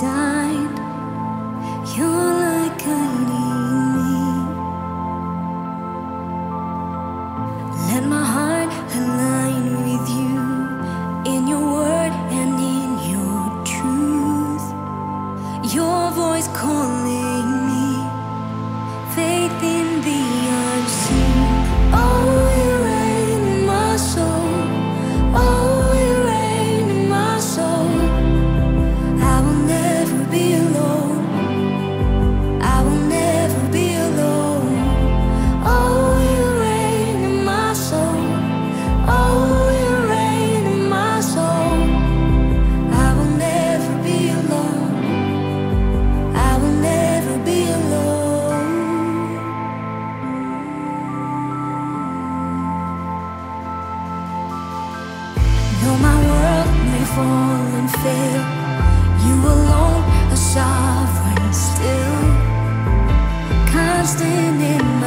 inside. You're like guiding me. Let my heart alone Though my world may fall and fail, you alone are sovereign still. Constant in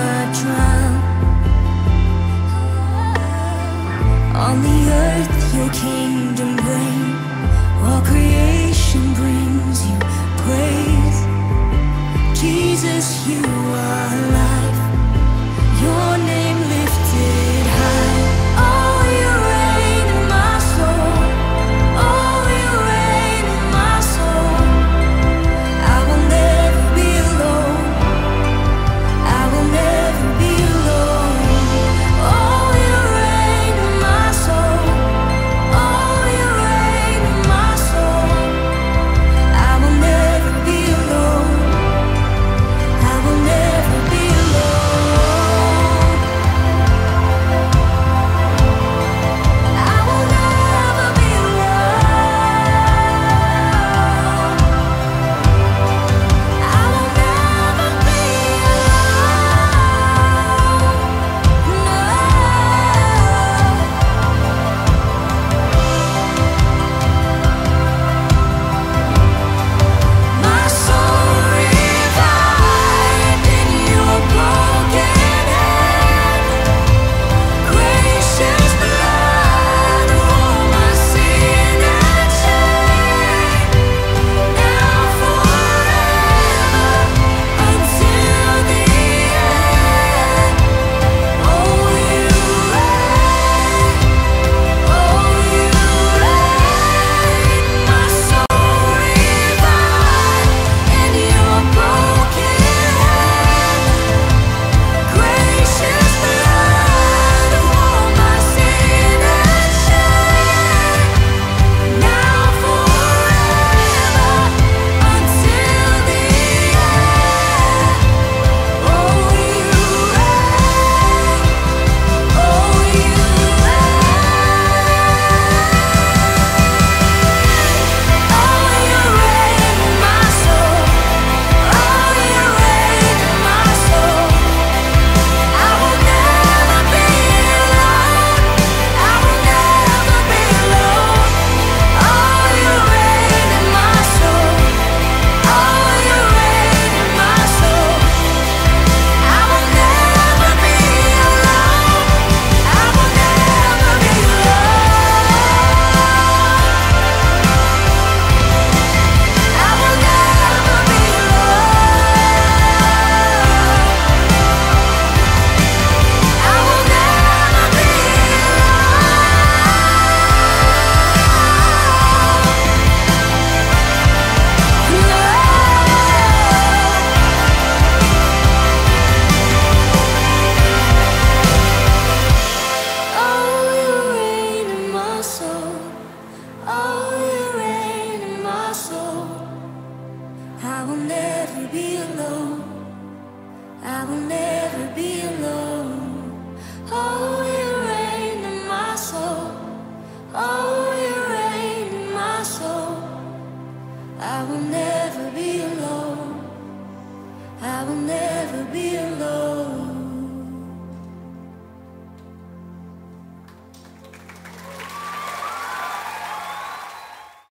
I will never be alone. I will never be alone. Oh.